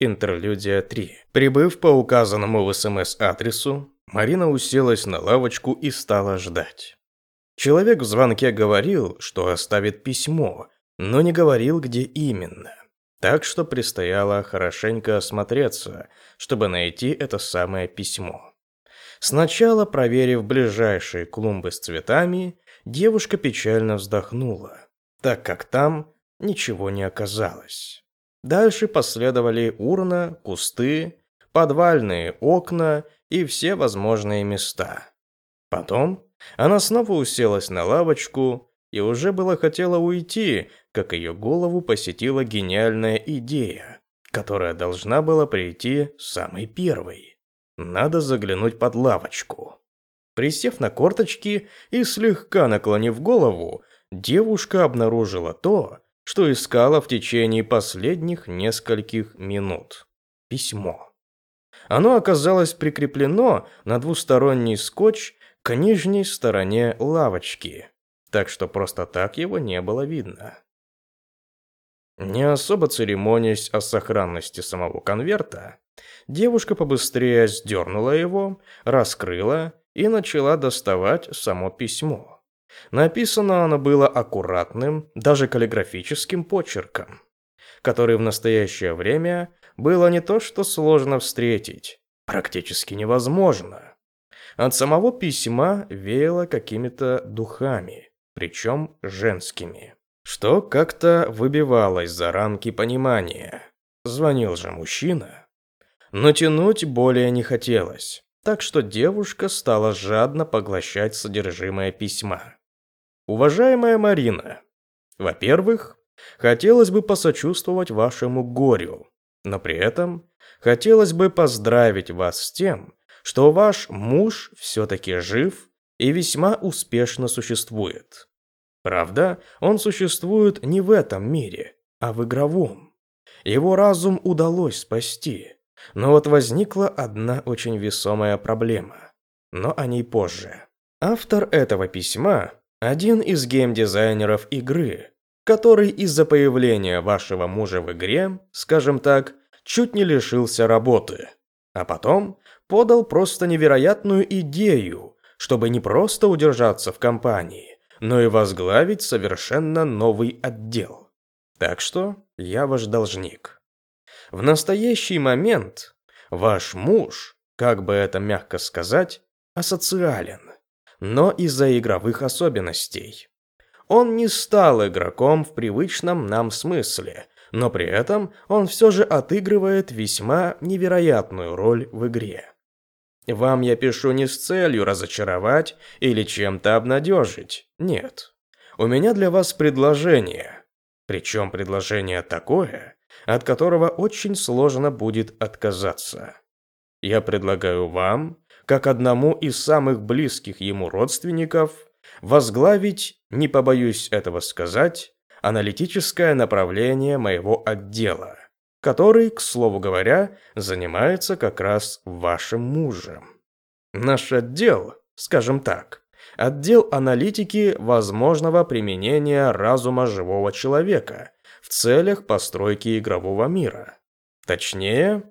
Интерлюдия 3. Прибыв по указанному в СМС адресу, Марина уселась на лавочку и стала ждать. Человек в звонке говорил, что оставит письмо, но не говорил, где именно. Так что предстояло хорошенько осмотреться, чтобы найти это самое письмо. Сначала, проверив ближайшие клумбы с цветами, девушка печально вздохнула, так как там ничего не оказалось. Дальше последовали урна, кусты, подвальные окна и все возможные места. Потом она снова уселась на лавочку и уже было хотела уйти, как ее голову посетила гениальная идея, которая должна была прийти самой первой. Надо заглянуть под лавочку. Присев на корточки и слегка наклонив голову, девушка обнаружила то, что искала в течение последних нескольких минут. Письмо. Оно оказалось прикреплено на двусторонний скотч к нижней стороне лавочки, так что просто так его не было видно. Не особо церемонясь о сохранности самого конверта, девушка побыстрее сдернула его, раскрыла и начала доставать само письмо. Написано оно было аккуратным, даже каллиграфическим почерком, который в настоящее время было не то что сложно встретить, практически невозможно. От самого письма веяло какими-то духами, причем женскими, что как-то выбивалось за рамки понимания. Звонил же мужчина. Но тянуть более не хотелось, так что девушка стала жадно поглощать содержимое письма. Уважаемая Марина, во-первых, хотелось бы посочувствовать вашему горю, но при этом хотелось бы поздравить вас с тем, что ваш муж все-таки жив и весьма успешно существует. Правда, он существует не в этом мире, а в игровом. Его разум удалось спасти, но вот возникла одна очень весомая проблема, но о ней позже. Автор этого письма один из геймдизайнеров игры, который из-за появления вашего мужа в игре, скажем так, чуть не лишился работы, а потом подал просто невероятную идею, чтобы не просто удержаться в компании, но и возглавить совершенно новый отдел. Так что я ваш должник. В настоящий момент ваш муж, как бы это мягко сказать, асоциален но из-за игровых особенностей. Он не стал игроком в привычном нам смысле, но при этом он все же отыгрывает весьма невероятную роль в игре. Вам я пишу не с целью разочаровать или чем-то обнадежить, нет. У меня для вас предложение. Причем предложение такое, от которого очень сложно будет отказаться. Я предлагаю вам как одному из самых близких ему родственников, возглавить, не побоюсь этого сказать, аналитическое направление моего отдела, который, к слову говоря, занимается как раз вашим мужем. Наш отдел, скажем так, отдел аналитики возможного применения разума живого человека в целях постройки игрового мира. Точнее,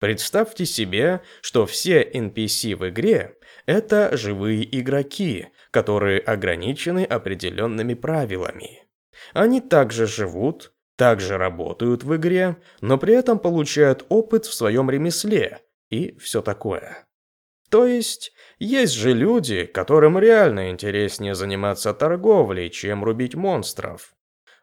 Представьте себе, что все NPC в игре – это живые игроки, которые ограничены определенными правилами. Они также живут, также работают в игре, но при этом получают опыт в своем ремесле и все такое. То есть, есть же люди, которым реально интереснее заниматься торговлей, чем рубить монстров.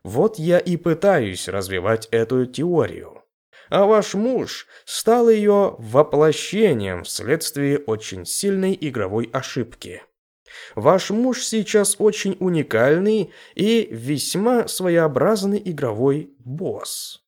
Вот я и пытаюсь развивать эту теорию а ваш муж стал ее воплощением вследствие очень сильной игровой ошибки. Ваш муж сейчас очень уникальный и весьма своеобразный игровой босс.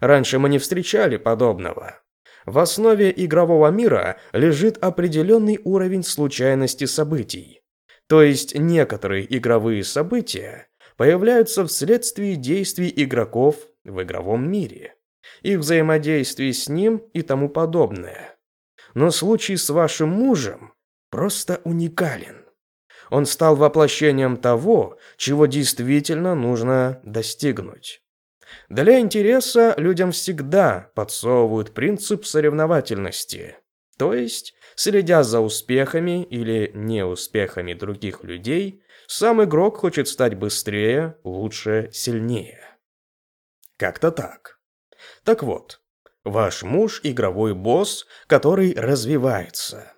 Раньше мы не встречали подобного. В основе игрового мира лежит определенный уровень случайности событий. То есть некоторые игровые события появляются вследствие действий игроков в игровом мире их взаимодействие с ним и тому подобное. Но случай с вашим мужем просто уникален. Он стал воплощением того, чего действительно нужно достигнуть. Для интереса людям всегда подсовывают принцип соревновательности. То есть, следя за успехами или неуспехами других людей, сам игрок хочет стать быстрее, лучше, сильнее. Как-то так. Так вот, ваш муж – игровой босс, который развивается.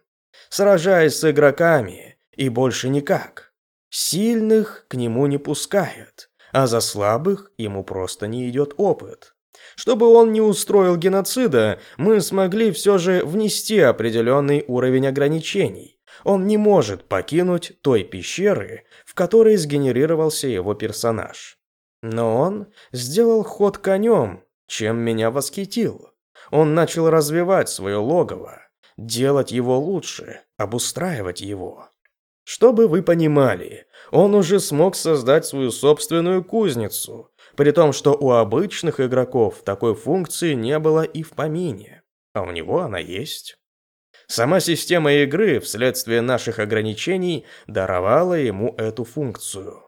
Сражаясь с игроками, и больше никак. Сильных к нему не пускает, а за слабых ему просто не идет опыт. Чтобы он не устроил геноцида, мы смогли все же внести определенный уровень ограничений. Он не может покинуть той пещеры, в которой сгенерировался его персонаж. Но он сделал ход конем, чем меня восхитил. Он начал развивать свое логово, делать его лучше, обустраивать его. Чтобы вы понимали, он уже смог создать свою собственную кузницу, при том, что у обычных игроков такой функции не было и в помине, а у него она есть. Сама система игры вследствие наших ограничений даровала ему эту функцию.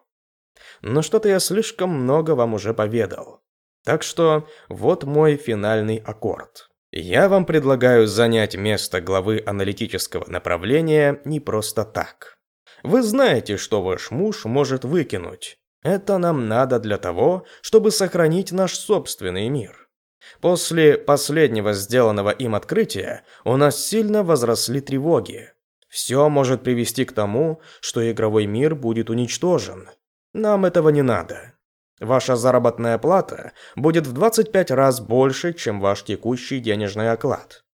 Но что-то я слишком много вам уже поведал. Так что вот мой финальный аккорд. Я вам предлагаю занять место главы аналитического направления не просто так. Вы знаете, что ваш муж может выкинуть. Это нам надо для того, чтобы сохранить наш собственный мир. После последнего сделанного им открытия у нас сильно возросли тревоги. Все может привести к тому, что игровой мир будет уничтожен. Нам этого не надо. Ваша заработная плата будет в 25 раз больше, чем ваш текущий денежный оклад.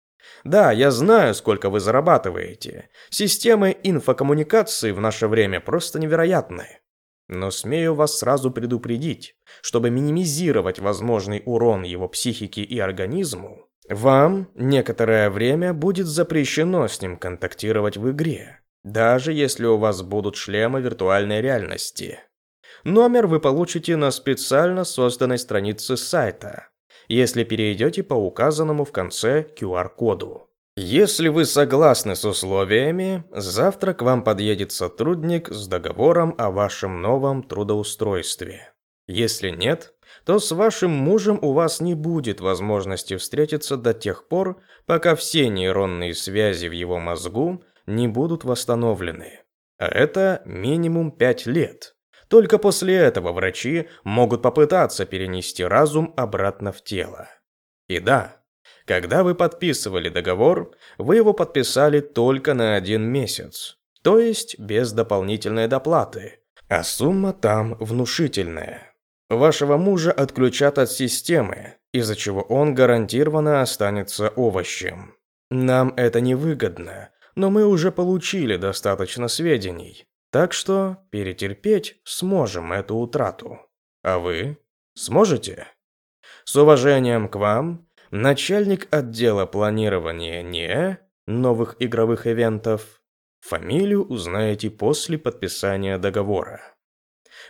Да, я знаю, сколько вы зарабатываете. Системы инфокоммуникации в наше время просто невероятны. Но смею вас сразу предупредить, чтобы минимизировать возможный урон его психике и организму, вам некоторое время будет запрещено с ним контактировать в игре, даже если у вас будут шлемы виртуальной реальности. Номер вы получите на специально созданной странице сайта, если перейдете по указанному в конце QR-коду. Если вы согласны с условиями, завтра к вам подъедет сотрудник с договором о вашем новом трудоустройстве. Если нет, то с вашим мужем у вас не будет возможности встретиться до тех пор, пока все нейронные связи в его мозгу не будут восстановлены. А это минимум 5 лет. Только после этого врачи могут попытаться перенести разум обратно в тело. И да, когда вы подписывали договор, вы его подписали только на один месяц, то есть без дополнительной доплаты, а сумма там внушительная. Вашего мужа отключат от системы, из-за чего он гарантированно останется овощем. Нам это невыгодно, но мы уже получили достаточно сведений, так что перетерпеть сможем эту утрату. А вы сможете? С уважением к вам, начальник отдела планирования НИЭ новых игровых ивентов. Фамилию узнаете после подписания договора.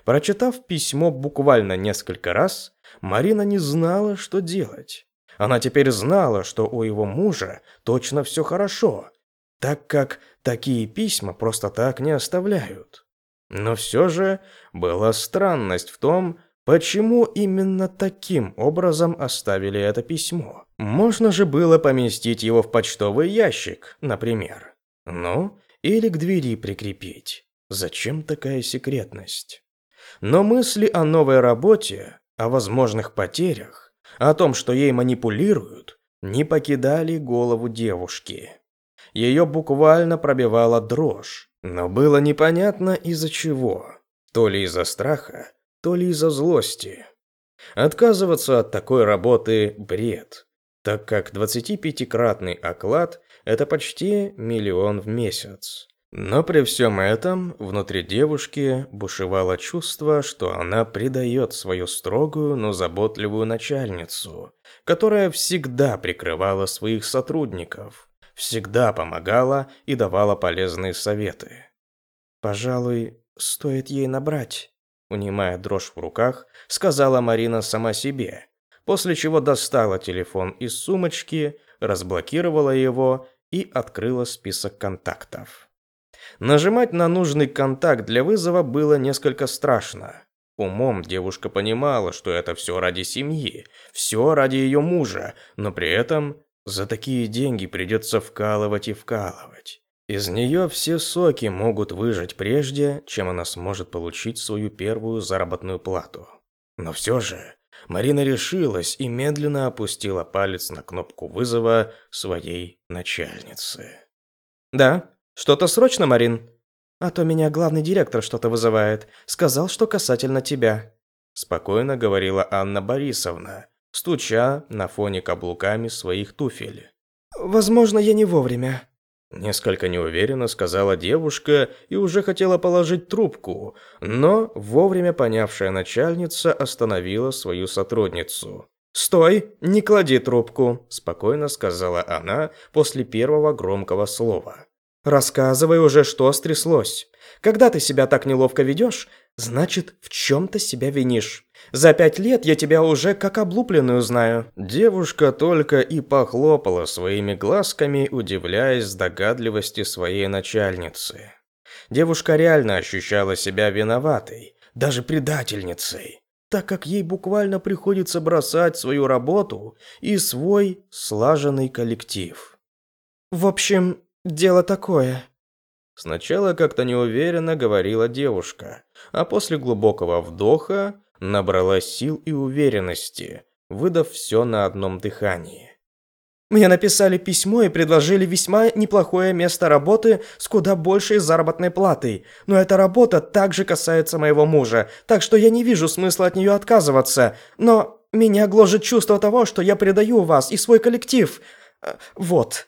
Прочитав письмо буквально несколько раз, Марина не знала, что делать. Она теперь знала, что у его мужа точно все хорошо, так как такие письма просто так не оставляют. Но все же была странность в том, почему именно таким образом оставили это письмо. Можно же было поместить его в почтовый ящик, например. Ну, или к двери прикрепить. Зачем такая секретность? Но мысли о новой работе, о возможных потерях, о том, что ей манипулируют, не покидали голову девушки. Ее буквально пробивала дрожь, но было непонятно из-за чего. То ли из-за страха, то ли из-за злости. Отказываться от такой работы – бред, так как 25-кратный оклад – это почти миллион в месяц. Но при всем этом внутри девушки бушевало чувство, что она предает свою строгую, но заботливую начальницу, которая всегда прикрывала своих сотрудников всегда помогала и давала полезные советы. «Пожалуй, стоит ей набрать», — унимая дрожь в руках, сказала Марина сама себе, после чего достала телефон из сумочки, разблокировала его и открыла список контактов. Нажимать на нужный контакт для вызова было несколько страшно. Умом девушка понимала, что это все ради семьи, все ради ее мужа, но при этом за такие деньги придется вкалывать и вкалывать. Из нее все соки могут выжать прежде, чем она сможет получить свою первую заработную плату. Но все же Марина решилась и медленно опустила палец на кнопку вызова своей начальницы. «Да, что-то срочно, Марин?» «А то меня главный директор что-то вызывает. Сказал, что касательно тебя». Спокойно говорила Анна Борисовна, стуча на фоне каблуками своих туфель. «Возможно, я не вовремя», Несколько неуверенно сказала девушка и уже хотела положить трубку, но вовремя понявшая начальница остановила свою сотрудницу. «Стой, не клади трубку», – спокойно сказала она после первого громкого слова. «Рассказывай уже, что стряслось. Когда ты себя так неловко ведешь, значит, в чем-то себя винишь. За пять лет я тебя уже как облупленную знаю». Девушка только и похлопала своими глазками, удивляясь догадливости своей начальницы. Девушка реально ощущала себя виноватой, даже предательницей, так как ей буквально приходится бросать свою работу и свой слаженный коллектив. «В общем, дело такое», Сначала как-то неуверенно говорила девушка, а после глубокого вдоха набралась сил и уверенности, выдав все на одном дыхании. Мне написали письмо и предложили весьма неплохое место работы с куда большей заработной платой. Но эта работа также касается моего мужа, так что я не вижу смысла от нее отказываться. Но меня гложет чувство того, что я предаю вас и свой коллектив. Э, вот.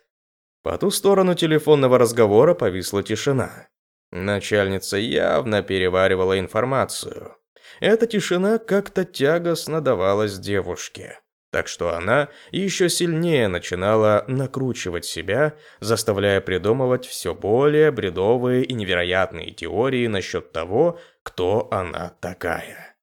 По ту сторону телефонного разговора повисла тишина. Начальница явно переваривала информацию. Эта тишина как-то тягостно давалась девушке. Так что она еще сильнее начинала накручивать себя, заставляя придумывать все более бредовые и невероятные теории насчет того, кто она такая.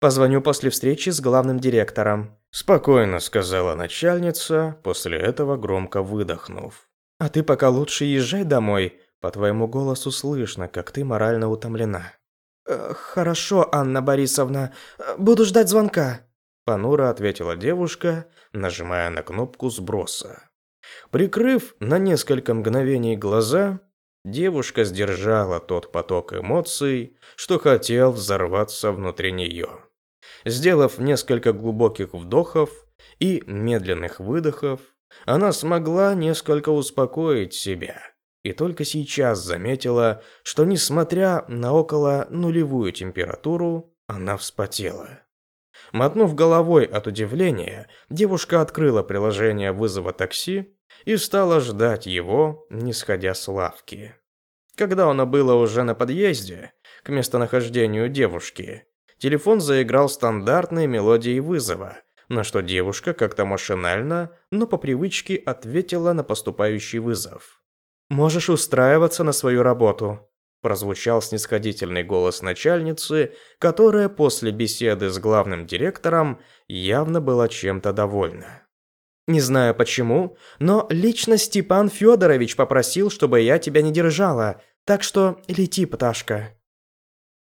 «Позвоню после встречи с главным директором», – спокойно сказала начальница, после этого громко выдохнув. А ты пока лучше езжай домой. По твоему голосу слышно, как ты морально утомлена. «Э, «Хорошо, Анна Борисовна. Буду ждать звонка», – понуро ответила девушка, нажимая на кнопку сброса. Прикрыв на несколько мгновений глаза, девушка сдержала тот поток эмоций, что хотел взорваться внутри нее. Сделав несколько глубоких вдохов и медленных выдохов, она смогла несколько успокоить себя и только сейчас заметила, что несмотря на около нулевую температуру, она вспотела. Мотнув головой от удивления, девушка открыла приложение вызова такси и стала ждать его, не сходя с лавки. Когда оно было уже на подъезде к местонахождению девушки, телефон заиграл стандартной мелодией вызова – на что девушка как-то машинально, но по привычке ответила на поступающий вызов. «Можешь устраиваться на свою работу», – прозвучал снисходительный голос начальницы, которая после беседы с главным директором явно была чем-то довольна. «Не знаю почему, но лично Степан Федорович попросил, чтобы я тебя не держала, так что лети, пташка».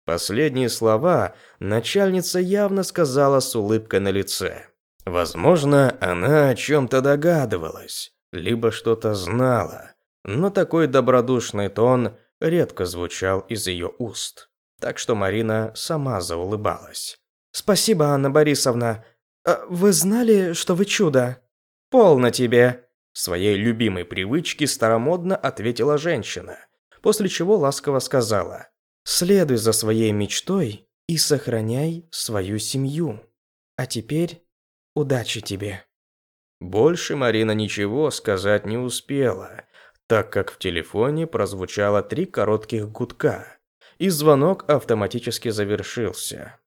Последние слова начальница явно сказала с улыбкой на лице. Возможно, она о чем-то догадывалась, либо что-то знала, но такой добродушный тон редко звучал из ее уст. Так что Марина сама заулыбалась. «Спасибо, Анна Борисовна. А вы знали, что вы чудо?» «Полно тебе!» Своей любимой привычке старомодно ответила женщина, после чего ласково сказала «Следуй за своей мечтой и сохраняй свою семью. А теперь Удачи тебе». Больше Марина ничего сказать не успела, так как в телефоне прозвучало три коротких гудка, и звонок автоматически завершился.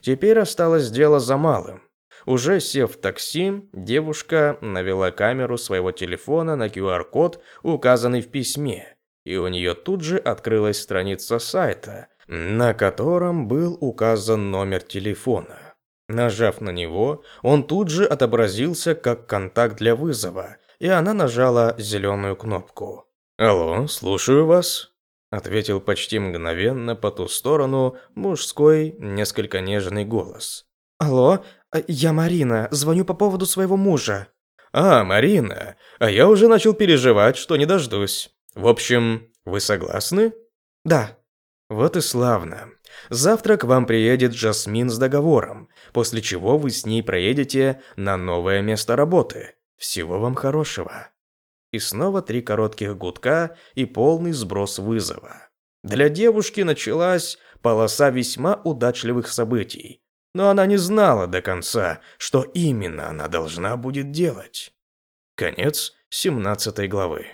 Теперь осталось дело за малым. Уже сев в такси, девушка навела камеру своего телефона на QR-код, указанный в письме, и у нее тут же открылась страница сайта, на котором был указан номер телефона. Нажав на него, он тут же отобразился как контакт для вызова, и она нажала зеленую кнопку. «Алло, слушаю вас». ответил почти мгновенно по ту сторону мужской, несколько нежный голос. Алло, а, я Марина, звоню по поводу своего мужа. А, Марина, а я уже начал переживать, что не дождусь. В общем, вы согласны? Да. Вот и славно. Завтра к вам приедет Жасмин с договором, после чего вы с ней проедете на новое место работы. Всего вам хорошего. И снова три коротких гудка и полный сброс вызова. Для девушки началась полоса весьма удачливых событий, но она не знала до конца, что именно она должна будет делать. Конец 17 главы.